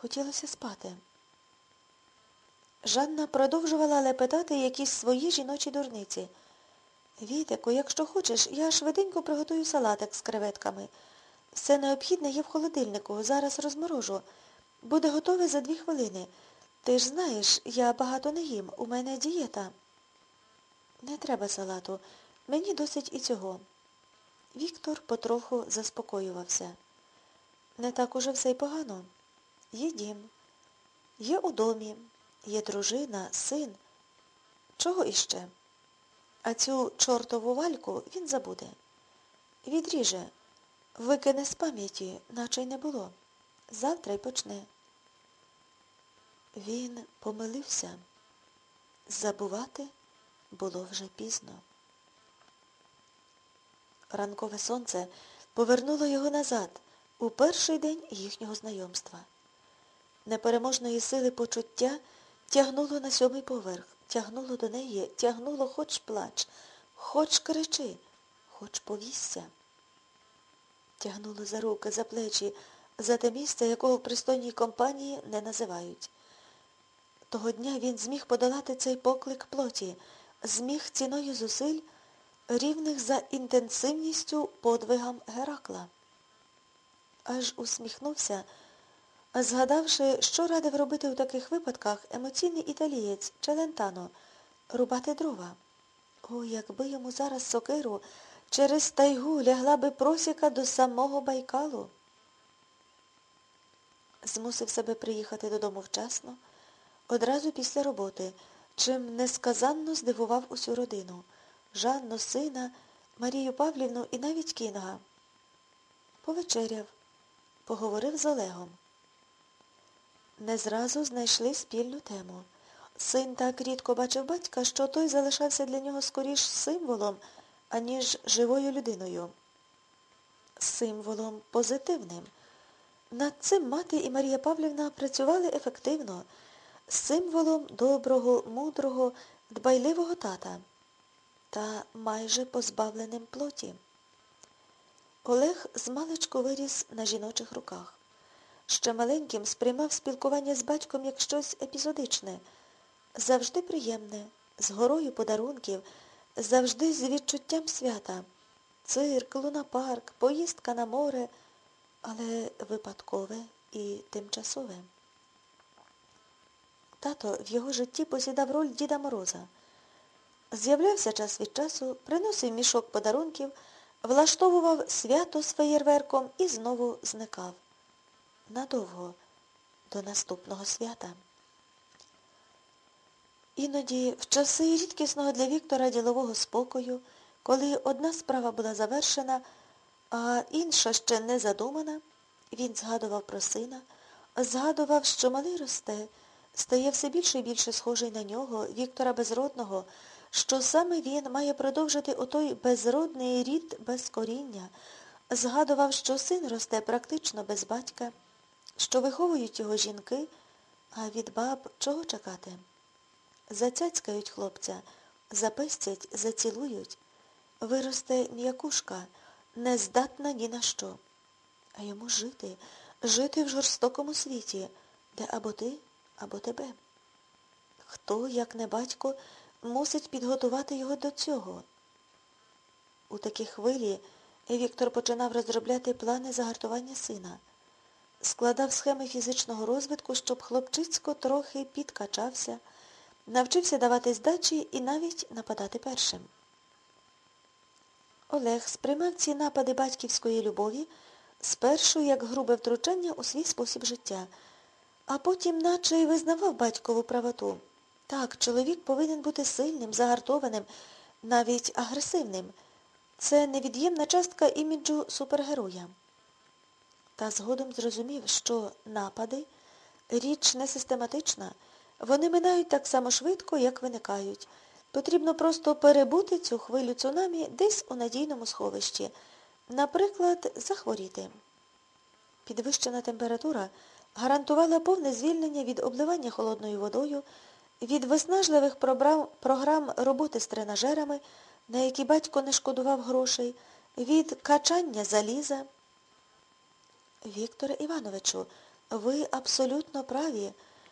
Хотілося спати. Жанна продовжувала лепетати якісь свої жіночі дурниці. Вітику, якщо хочеш, я швиденько приготую салатик з креветками. Все необхідне є в холодильнику, зараз розморожу. Буде готове за дві хвилини. Ти ж знаєш, я багато не їм, у мене дієта. Не треба салату, мені досить і цього. Віктор потроху заспокоювався. Не так уже все й погано. Є дім, є у домі, є дружина, син. Чого іще? А цю чортову вальку він забуде. Відріже, викине з пам'яті, наче й не було. Завтра й почне. Він помилився. Забувати було вже пізно. Ранкове сонце повернуло його назад у перший день їхнього знайомства. Непереможної сили почуття тягнуло на сьомий поверх, тягнуло до неї, тягнуло хоч плач, хоч кричи, хоч повісся. Тягнуло за руки, за плечі, за те місце, якого в пристойній компанії не називають. Того дня він зміг подолати цей поклик плоті, зміг ціною зусиль, рівних за інтенсивністю подвигам Геракла. Аж усміхнувся, згадавши, що радив робити у таких випадках емоційний італієць Челентано рубати дрова. О, якби йому зараз сокиру через тайгу лягла би просіка до самого Байкалу. Змусив себе приїхати додому вчасно, одразу після роботи, чим несказанно здивував усю родину Жанну, сина, Марію Павлівну і навіть Кінга. Повечеряв, поговорив з Олегом. Не зразу знайшли спільну тему. Син так рідко бачив батька, що той залишався для нього скоріш символом, аніж живою людиною. Символом позитивним. Над цим мати і Марія Павлівна працювали ефективно, символом доброго, мудрого, дбайливого тата та майже позбавленим плоті. Олег змалечку виріс на жіночих руках. Ще маленьким сприймав спілкування з батьком як щось епізодичне, завжди приємне, з горою подарунків, завжди з відчуттям свята. Цирк, лунапарк, поїздка на море, але випадкове і тимчасове. Тато в його житті посідав роль Діда Мороза. З'являвся час від часу, приносив мішок подарунків, влаштовував свято з феєрверком і знову зникав. Надовго, до наступного свята. Іноді, в часи рідкісного для Віктора ділового спокою, коли одна справа була завершена, а інша ще не задумана, він згадував про сина, згадував, що малий росте, стає все більше і більше схожий на нього, Віктора Безродного, що саме він має продовжити отой безродний рід без коріння, згадував, що син росте практично без батька, що виховують його жінки, а від баб чого чекати? Зацяцькають хлопця, запестять, зацілують, виросте м'якушка, нездатна ні на що. А йому жити, жити в жорстокому світі, де або ти, або тебе. Хто, як не батько, мусить підготувати його до цього? У такій хвилі Віктор починав розробляти плани загартування сина. Складав схеми фізичного розвитку, щоб хлопчицько трохи підкачався, навчився давати здачі і навіть нападати першим. Олег сприймав ці напади батьківської любові спершу як грубе втручання у свій спосіб життя, а потім наче й визнавав батькову правоту. Так, чоловік повинен бути сильним, загартованим, навіть агресивним. Це невід'ємна частка іміджу супергероя. Та згодом зрозумів, що напади річ не систематична, вони минають так само швидко, як виникають. Потрібно просто перебути цю хвилю цунамі десь у надійному сховищі. Наприклад, захворіти. Підвищена температура гарантувала повне звільнення від обливання холодною водою, від виснажливих програм роботи з тренажерами, на які батько не шкодував грошей, від качання заліза. Вікторе Івановичу, Ви абсолютно праві,